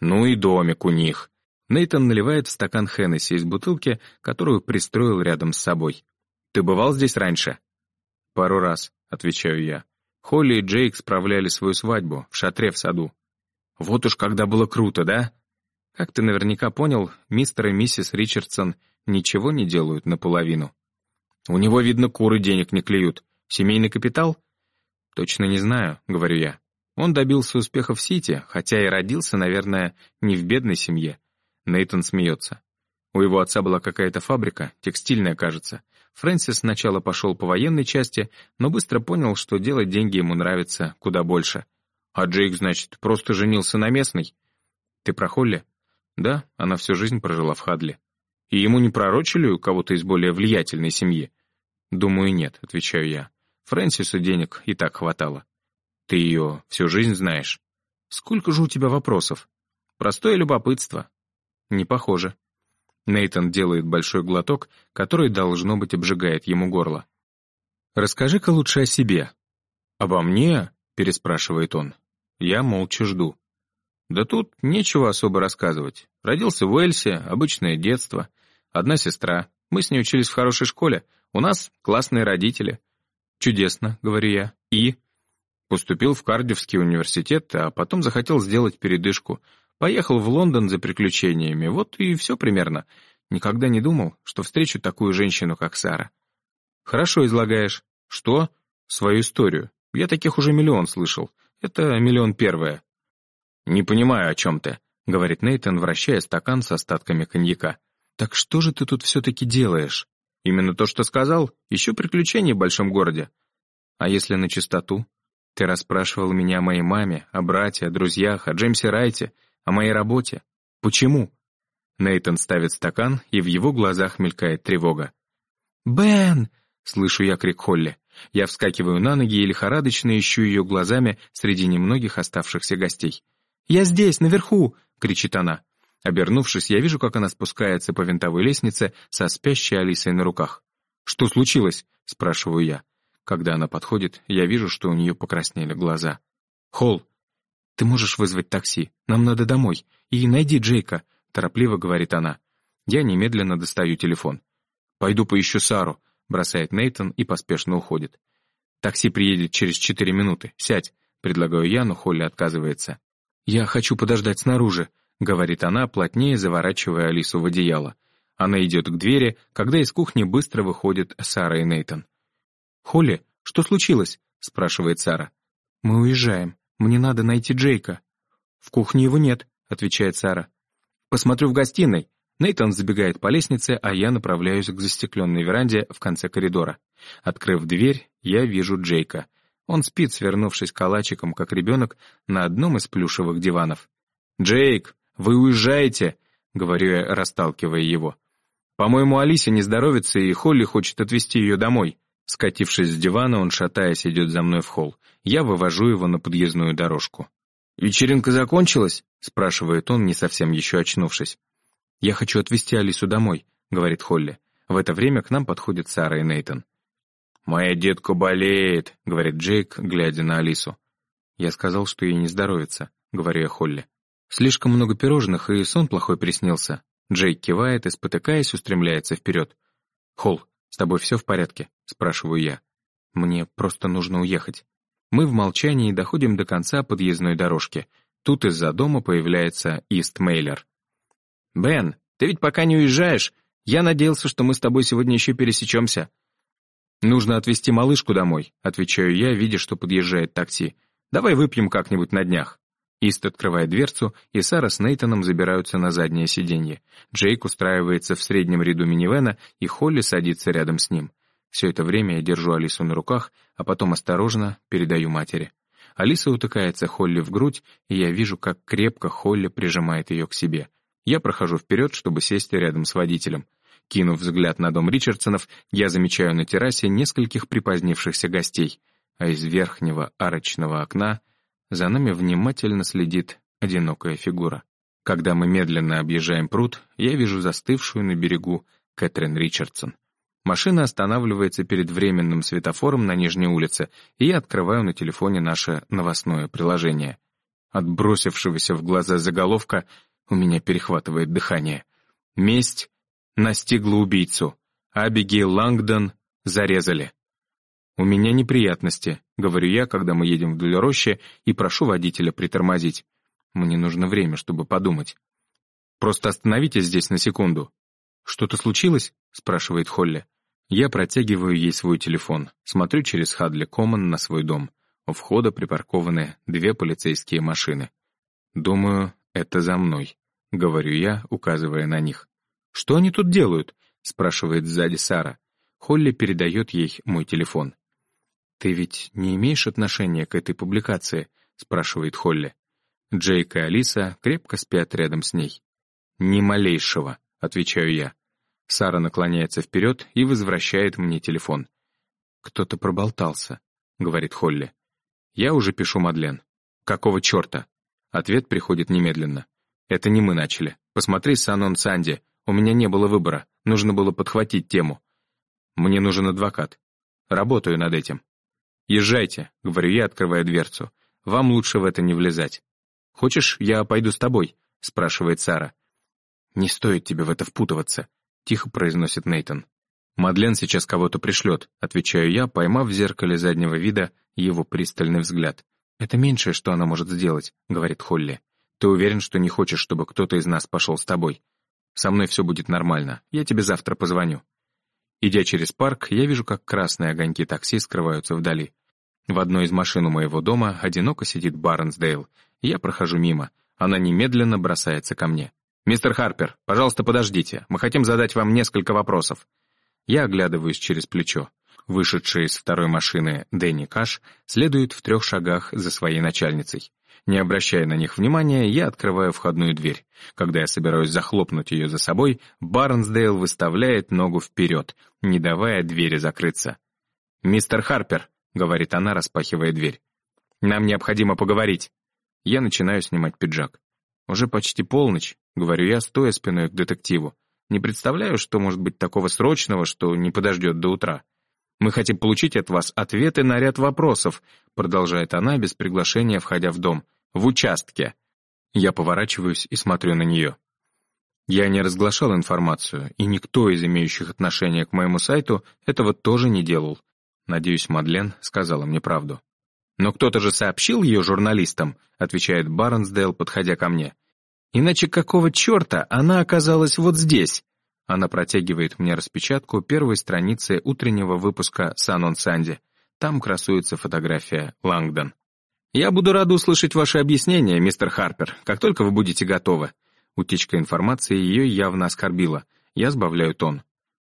Ну и домик у них. Нейтан наливает в стакан Хеннесси из бутылки, которую пристроил рядом с собой. «Ты бывал здесь раньше?» «Пару раз», — отвечаю я. Холли и Джейк справляли свою свадьбу в шатре в саду. Вот уж когда было круто, да? Как ты наверняка понял, мистер и миссис Ричардсон ничего не делают наполовину. У него, видно, куры денег не клюют. Семейный капитал? Точно не знаю, говорю я. Он добился успеха в Сити, хотя и родился, наверное, не в бедной семье. Нейтон смеется. У его отца была какая-то фабрика, текстильная, кажется. Фрэнсис сначала пошел по военной части, но быстро понял, что делать деньги ему нравится куда больше. А Джейк, значит, просто женился на местной? Ты про Холли? Да, она всю жизнь прожила в Хадле. И ему не пророчили у кого-то из более влиятельной семьи? Думаю, нет, отвечаю я. Фрэнсису денег и так хватало. Ты ее всю жизнь знаешь? Сколько же у тебя вопросов? Простое любопытство. Не похоже. Нейтон делает большой глоток, который, должно быть, обжигает ему горло. «Расскажи-ка лучше о себе». «Обо мне?» — переспрашивает он. Я молча жду. Да тут нечего особо рассказывать. Родился в Уэльсе, обычное детство. Одна сестра. Мы с ней учились в хорошей школе. У нас классные родители. Чудесно, говорю я. И? Поступил в Кардивский университет, а потом захотел сделать передышку — Поехал в Лондон за приключениями, вот и все примерно. Никогда не думал, что встречу такую женщину, как Сара. Хорошо излагаешь. Что? Свою историю. Я таких уже миллион слышал. Это миллион первое. Не понимаю, о чем ты, говорит Нейтан, вращая стакан с остатками коньяка. Так что же ты тут все-таки делаешь? Именно то, что сказал. Ищу приключений в большом городе. А если на чистоту? Ты расспрашивал меня о моей маме, о брате, о друзьях, о Джеймсе Райте — о моей работе. Почему? Нейтон ставит стакан, и в его глазах мелькает тревога. «Бен!» — слышу я крик Холли. Я вскакиваю на ноги и лихорадочно ищу ее глазами среди немногих оставшихся гостей. «Я здесь, наверху!» — кричит она. Обернувшись, я вижу, как она спускается по винтовой лестнице со спящей Алисой на руках. «Что случилось?» — спрашиваю я. Когда она подходит, я вижу, что у нее покраснели глаза. «Холл, «Ты можешь вызвать такси? Нам надо домой. И найди Джейка», — торопливо говорит она. Я немедленно достаю телефон. «Пойду поищу Сару», — бросает Нейтон и поспешно уходит. «Такси приедет через четыре минуты. Сядь», — предлагаю я, но Холли отказывается. «Я хочу подождать снаружи», — говорит она, плотнее заворачивая Алису в одеяло. Она идет к двери, когда из кухни быстро выходят Сара и Нейтон. «Холли, что случилось?» — спрашивает Сара. «Мы уезжаем», мне надо найти Джейка». «В кухне его нет», — отвечает Сара. «Посмотрю в гостиной». Нейтан забегает по лестнице, а я направляюсь к застекленной веранде в конце коридора. Открыв дверь, я вижу Джейка. Он спит, свернувшись калачиком, как ребенок, на одном из плюшевых диванов. «Джейк, вы уезжаете?» — говорю я, расталкивая его. «По-моему, Алисе не здоровится, и Холли хочет отвезти ее домой». Скатившись с дивана, он, шатаясь, идет за мной в холл. Я вывожу его на подъездную дорожку. «Вечеринка закончилась?» — спрашивает он, не совсем еще очнувшись. «Я хочу отвезти Алису домой», — говорит Холли. В это время к нам подходят Сара и Нейтон. «Моя детка болеет», — говорит Джейк, глядя на Алису. «Я сказал, что ей не здоровится», — говорю я Холли. «Слишком много пирожных, и сон плохой приснился». Джейк кивает и, спотыкаясь, устремляется вперед. «Холл, с тобой все в порядке?» — спрашиваю я. «Мне просто нужно уехать». Мы в молчании доходим до конца подъездной дорожки. Тут из-за дома появляется Ист Мейлер. «Бен, ты ведь пока не уезжаешь. Я надеялся, что мы с тобой сегодня еще пересечемся». «Нужно отвезти малышку домой», — отвечаю я, видя, что подъезжает такси. «Давай выпьем как-нибудь на днях». Ист открывает дверцу, и Сара с Нейтаном забираются на заднее сиденье. Джейк устраивается в среднем ряду минивэна, и Холли садится рядом с ним. Все это время я держу Алису на руках, а потом осторожно передаю матери. Алиса утыкается Холли в грудь, и я вижу, как крепко Холли прижимает ее к себе. Я прохожу вперед, чтобы сесть рядом с водителем. Кинув взгляд на дом Ричардсонов, я замечаю на террасе нескольких припозднившихся гостей, а из верхнего арочного окна за нами внимательно следит одинокая фигура. Когда мы медленно объезжаем пруд, я вижу застывшую на берегу Кэтрин Ричардсон. Машина останавливается перед временным светофором на Нижней улице, и я открываю на телефоне наше новостное приложение. От бросившегося в глаза заголовка у меня перехватывает дыхание. Месть настигла убийцу. Абигейл Лангдон зарезали. «У меня неприятности», — говорю я, когда мы едем вдоль рощи, и прошу водителя притормозить. Мне нужно время, чтобы подумать. «Просто остановитесь здесь на секунду». «Что-то случилось?» — спрашивает Холли. Я протягиваю ей свой телефон, смотрю через Хадли Коммон на свой дом. У входа припаркованы две полицейские машины. «Думаю, это за мной», — говорю я, указывая на них. «Что они тут делают?» — спрашивает сзади Сара. Холли передает ей мой телефон. «Ты ведь не имеешь отношения к этой публикации?» — спрашивает Холли. Джейк и Алиса крепко спят рядом с ней. «Ни малейшего», — отвечаю я. Сара наклоняется вперед и возвращает мне телефон. «Кто-то проболтался», — говорит Холли. «Я уже пишу Мадлен». «Какого черта?» Ответ приходит немедленно. «Это не мы начали. Посмотри Санон Санди. У меня не было выбора. Нужно было подхватить тему. Мне нужен адвокат. Работаю над этим». «Езжайте», — говорю я, открывая дверцу. «Вам лучше в это не влезать». «Хочешь, я пойду с тобой?» — спрашивает Сара. «Не стоит тебе в это впутываться», — тихо произносит Нейтон. «Мадлен сейчас кого-то пришлет», — отвечаю я, поймав в зеркале заднего вида его пристальный взгляд. «Это меньшее, что она может сделать», — говорит Холли. «Ты уверен, что не хочешь, чтобы кто-то из нас пошел с тобой? Со мной все будет нормально, я тебе завтра позвоню». Идя через парк, я вижу, как красные огоньки такси скрываются вдали. В одной из машин у моего дома одиноко сидит Барнсдейл. Я прохожу мимо. Она немедленно бросается ко мне. «Мистер Харпер, пожалуйста, подождите. Мы хотим задать вам несколько вопросов». Я оглядываюсь через плечо. Вышедший из второй машины Дэнни Каш следует в трех шагах за своей начальницей. Не обращая на них внимания, я открываю входную дверь. Когда я собираюсь захлопнуть ее за собой, Барнсдейл выставляет ногу вперед, не давая двери закрыться. «Мистер Харпер», — говорит она, распахивая дверь, — «нам необходимо поговорить». Я начинаю снимать пиджак. Уже почти полночь, говорю я, стоя спиной к детективу. Не представляю, что может быть такого срочного, что не подождет до утра. Мы хотим получить от вас ответы на ряд вопросов, продолжает она без приглашения, входя в дом. В участке. Я поворачиваюсь и смотрю на нее. Я не разглашал информацию, и никто из имеющих отношение к моему сайту этого тоже не делал. Надеюсь, Мадлен сказала мне правду. «Но кто-то же сообщил ее журналистам», — отвечает Барнсдейл, подходя ко мне. «Иначе какого черта она оказалась вот здесь?» Она протягивает мне распечатку первой страницы утреннего выпуска «Сан он Санди». Там красуется фотография Лангдон. «Я буду рада услышать ваши объяснения, мистер Харпер, как только вы будете готовы». Утечка информации ее явно оскорбила. Я сбавляю тон.